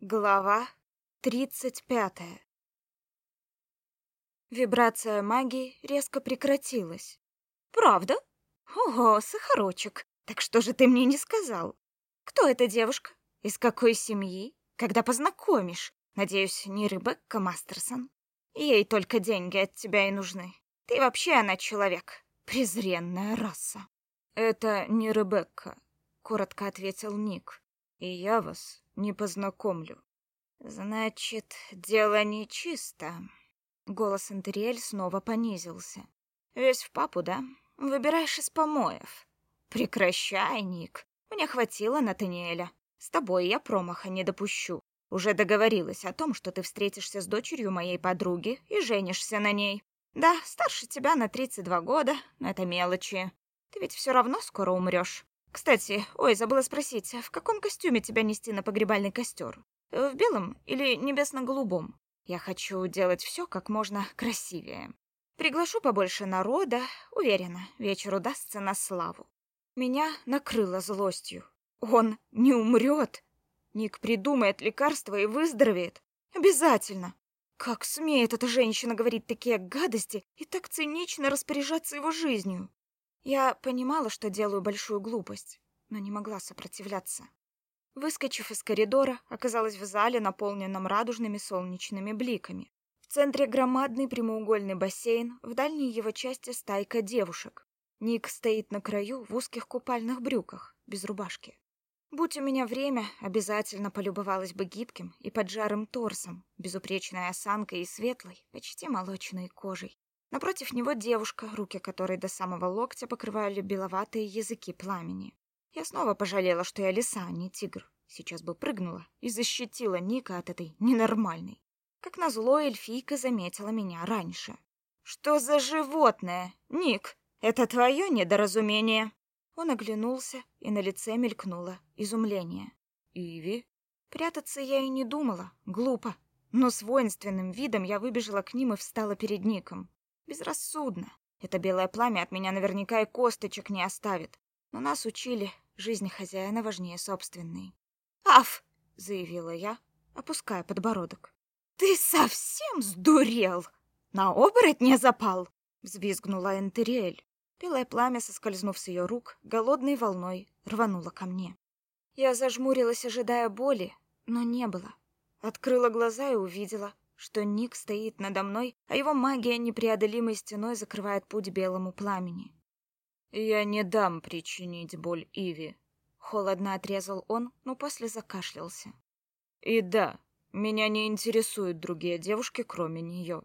Глава тридцать пятая. Вибрация магии резко прекратилась. «Правда? Ого, Сахарочек, так что же ты мне не сказал? Кто эта девушка? Из какой семьи? Когда познакомишь? Надеюсь, не Ребекка Мастерсон? Ей только деньги от тебя и нужны. Ты вообще она человек. Презренная раса». «Это не Ребекка», — коротко ответил Ник. «И я вас не познакомлю». «Значит, дело нечисто». Голос Интериэль снова понизился. «Весь в папу, да? Выбираешь из помоев. Прекращай, Ник. Мне хватило Натаниэля. С тобой я промаха не допущу. Уже договорилась о том, что ты встретишься с дочерью моей подруги и женишься на ней. Да, старше тебя на 32 года, но это мелочи. Ты ведь все равно скоро умрешь. Кстати, ой, забыла спросить, а в каком костюме тебя нести на погребальный костер? В белом или небесно-голубом? Я хочу делать все как можно красивее. Приглашу побольше народа, уверена, вечер удастся на славу. Меня накрыло злостью. Он не умрет. Ник придумает лекарство и выздоровеет. Обязательно. Как смеет эта женщина говорить такие гадости и так цинично распоряжаться его жизнью? Я понимала, что делаю большую глупость, но не могла сопротивляться. Выскочив из коридора, оказалась в зале, наполненном радужными солнечными бликами. В центре громадный прямоугольный бассейн, в дальней его части стайка девушек. Ник стоит на краю в узких купальных брюках, без рубашки. Будь у меня время, обязательно полюбовалась бы гибким и поджарым торсом, безупречной осанкой и светлой, почти молочной кожей. Напротив него девушка, руки которой до самого локтя покрывали беловатые языки пламени. Я снова пожалела, что я лиса, а не тигр. Сейчас бы прыгнула и защитила Ника от этой ненормальной. Как назло, эльфийка заметила меня раньше. «Что за животное? Ник, это твое недоразумение?» Он оглянулся, и на лице мелькнуло изумление. «Иви?» Прятаться я и не думала, глупо. Но с воинственным видом я выбежала к ним и встала перед Ником. Безрассудно. Это белое пламя от меня наверняка и косточек не оставит. Но нас учили, жизнь хозяина важнее собственной. «Аф!» — заявила я, опуская подбородок. «Ты совсем сдурел? На оборотня запал?» — взвизгнула Энтериэль. Белое пламя, соскользнув с ее рук, голодной волной рвануло ко мне. Я зажмурилась, ожидая боли, но не было. Открыла глаза и увидела, что Ник стоит надо мной, а его магия непреодолимой стеной закрывает путь белому пламени. «Я не дам причинить боль Иви», — холодно отрезал он, но после закашлялся. «И да, меня не интересуют другие девушки, кроме нее».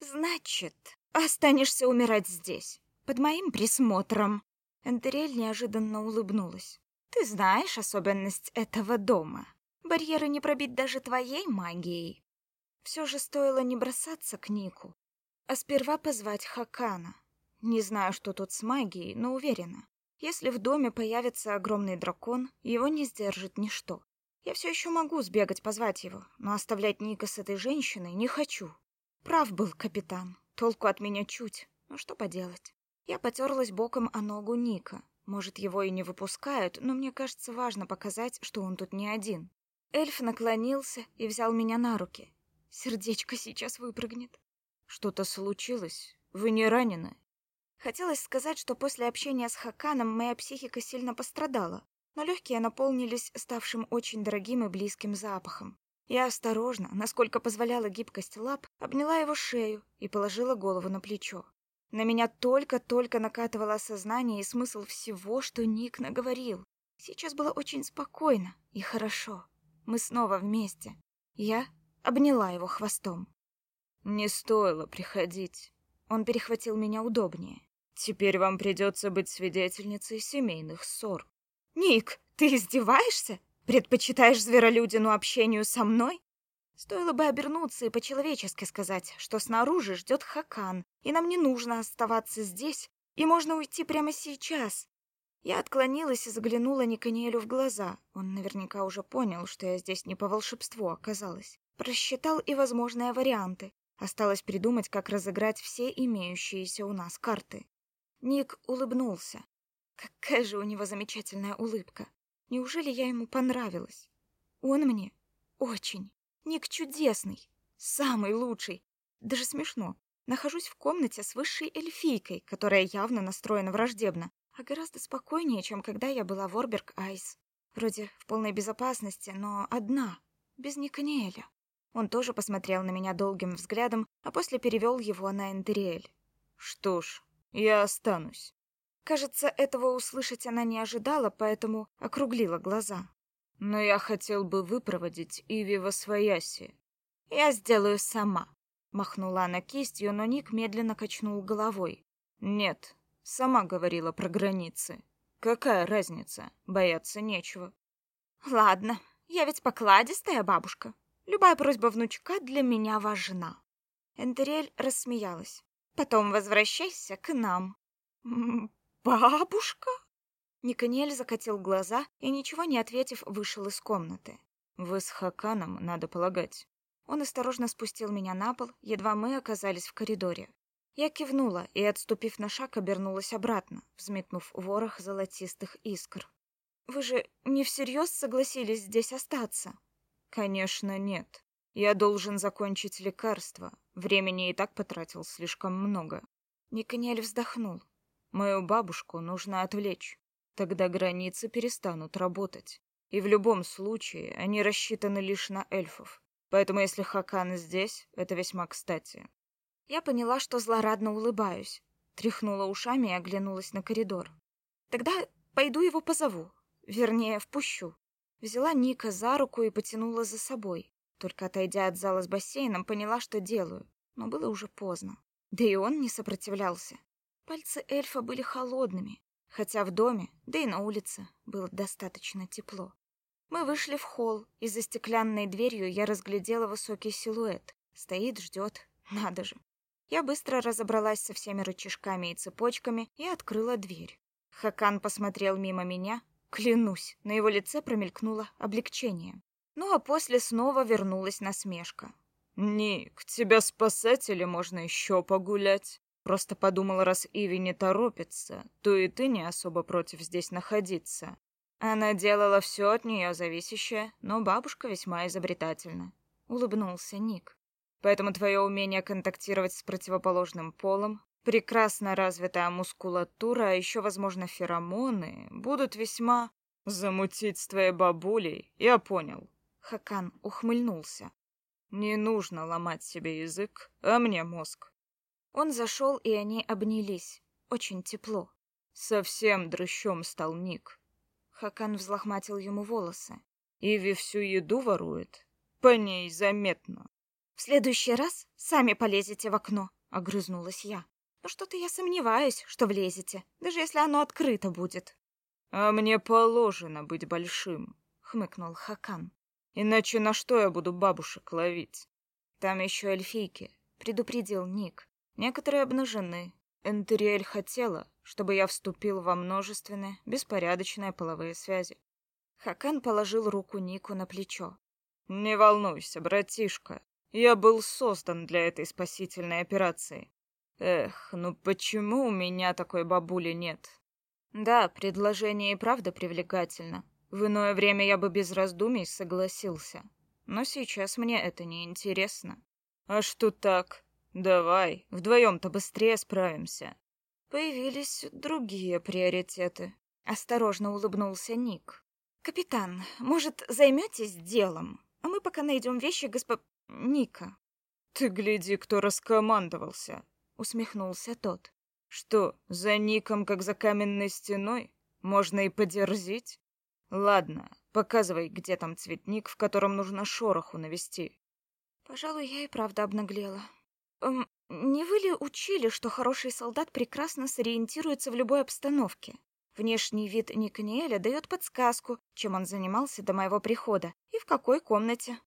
«Значит, останешься умирать здесь, под моим присмотром». Энтерель неожиданно улыбнулась. «Ты знаешь особенность этого дома. Барьеры не пробить даже твоей магией. Все же стоило не бросаться к Нику, а сперва позвать Хакана. Не знаю, что тут с магией, но уверена. Если в доме появится огромный дракон, его не сдержит ничто. Я все еще могу сбегать позвать его, но оставлять Ника с этой женщиной не хочу. Прав был капитан, толку от меня чуть, но что поделать. Я потерлась боком о ногу Ника. Может, его и не выпускают, но мне кажется важно показать, что он тут не один. Эльф наклонился и взял меня на руки. Сердечко сейчас выпрыгнет. Что-то случилось? Вы не ранены? Хотелось сказать, что после общения с Хаканом моя психика сильно пострадала, но легкие наполнились ставшим очень дорогим и близким запахом. Я осторожно, насколько позволяла гибкость лап, обняла его шею и положила голову на плечо. На меня только-только накатывало осознание и смысл всего, что Ник наговорил. Сейчас было очень спокойно и хорошо. Мы снова вместе. Я обняла его хвостом. «Не стоило приходить». Он перехватил меня удобнее. «Теперь вам придется быть свидетельницей семейных ссор». «Ник, ты издеваешься? Предпочитаешь зверолюдину общению со мной?» Стоило бы обернуться и по-человечески сказать, что снаружи ждет Хакан, и нам не нужно оставаться здесь, и можно уйти прямо сейчас. Я отклонилась и заглянула Никаниэлю в глаза. Он наверняка уже понял, что я здесь не по волшебству оказалась. Просчитал и возможные варианты. Осталось придумать, как разыграть все имеющиеся у нас карты. Ник улыбнулся. Какая же у него замечательная улыбка. Неужели я ему понравилась? Он мне Очень. Ник чудесный. Самый лучший. Даже смешно. Нахожусь в комнате с высшей эльфийкой, которая явно настроена враждебно, а гораздо спокойнее, чем когда я была в Орберг Айс. Вроде в полной безопасности, но одна, без Никаниэля. Он тоже посмотрел на меня долгим взглядом, а после перевел его на Энтериэль. «Что ж, я останусь». Кажется, этого услышать она не ожидала, поэтому округлила глаза. «Но я хотел бы выпроводить Иви во свояси». «Я сделаю сама», Махнула она кистью, но Ник медленно качнул головой. «Нет, сама говорила про границы. Какая разница? Бояться нечего». «Ладно, я ведь покладистая бабушка. Любая просьба внучка для меня важна». Энтерель рассмеялась. «Потом возвращайся к нам». «Бабушка?» Никанель закатил глаза и, ничего не ответив, вышел из комнаты. «Вы с Хаканом, надо полагать». Он осторожно спустил меня на пол, едва мы оказались в коридоре. Я кивнула и, отступив на шаг, обернулась обратно, взметнув ворох золотистых искр. «Вы же не всерьез согласились здесь остаться?» «Конечно, нет. Я должен закончить лекарство. Времени и так потратил слишком много». Никаниэль вздохнул. «Мою бабушку нужно отвлечь. Тогда границы перестанут работать. И в любом случае они рассчитаны лишь на эльфов. Поэтому если Хакан здесь, это весьма кстати. Я поняла, что злорадно улыбаюсь, тряхнула ушами и оглянулась на коридор. Тогда пойду его позову, вернее, впущу. Взяла Ника за руку и потянула за собой. Только отойдя от зала с бассейном, поняла, что делаю, но было уже поздно. Да и он не сопротивлялся. Пальцы эльфа были холодными, хотя в доме, да и на улице было достаточно тепло. Мы вышли в холл, и за стеклянной дверью я разглядела высокий силуэт. Стоит, ждет. Надо же. Я быстро разобралась со всеми рычажками и цепочками и открыла дверь. Хакан посмотрел мимо меня. Клянусь, на его лице промелькнуло облегчение. Ну а после снова вернулась насмешка. «Ник, тебя спасать или можно еще погулять?» Просто подумала, раз Иви не торопится, то и ты не особо против здесь находиться. Она делала все от нее зависящее, но бабушка весьма изобретательна. Улыбнулся Ник. Поэтому твое умение контактировать с противоположным полом, прекрасно развитая мускулатура, а еще, возможно, феромоны, будут весьма... Замутить с твоей бабулей, я понял. Хакан ухмыльнулся. Не нужно ломать себе язык, а мне мозг. Он зашел, и они обнялись. Очень тепло. Совсем дрыщом стал Ник. Хакан взлохматил ему волосы. Иви всю еду ворует. По ней заметно. В следующий раз сами полезете в окно, огрызнулась я. Но что-то я сомневаюсь, что влезете, даже если оно открыто будет. А мне положено быть большим, хмыкнул Хакан. Иначе на что я буду бабушек ловить? Там еще эльфийки, предупредил Ник. Некоторые обнажены. Энтериэль хотела, чтобы я вступил во множественные, беспорядочные половые связи. Хакан положил руку Нику на плечо. «Не волнуйся, братишка. Я был создан для этой спасительной операции. Эх, ну почему у меня такой бабули нет?» «Да, предложение и правда привлекательно. В иное время я бы без раздумий согласился. Но сейчас мне это не интересно. А что так? Давай, вдвоем-то быстрее справимся. Появились другие приоритеты. Осторожно улыбнулся Ник. Капитан, может, займетесь делом? А мы пока найдем вещи госпо... Ника. Ты гляди, кто раскомандовался, усмехнулся тот. Что, за Ником, как за каменной стеной? Можно и подерзить? Ладно, показывай, где там цветник, в котором нужно шороху навести. Пожалуй, я и правда обнаглела. Эм, не вы ли учили, что хороший солдат прекрасно сориентируется в любой обстановке? Внешний вид Никаниэля дает подсказку, чем он занимался до моего прихода и в какой комнате.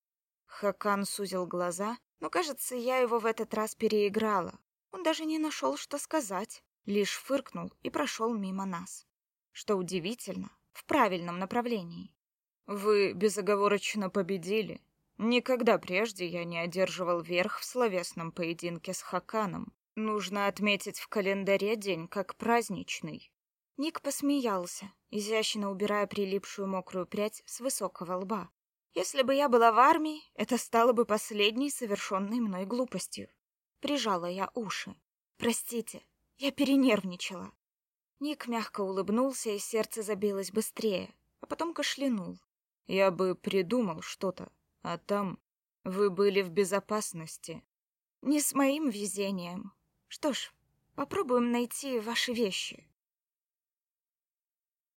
Хакан сузил глаза, но, кажется, я его в этот раз переиграла. Он даже не нашел, что сказать, лишь фыркнул и прошел мимо нас. Что удивительно, в правильном направлении. «Вы безоговорочно победили», Никогда прежде я не одерживал верх в словесном поединке с Хаканом. Нужно отметить в календаре день как праздничный. Ник посмеялся, изящно убирая прилипшую мокрую прядь с высокого лба. Если бы я была в армии, это стало бы последней совершенной мной глупостью. Прижала я уши. Простите, я перенервничала. Ник мягко улыбнулся, и сердце забилось быстрее, а потом кашлянул. Я бы придумал что-то, а там вы были в безопасности. Не с моим везением. Что ж, попробуем найти ваши вещи.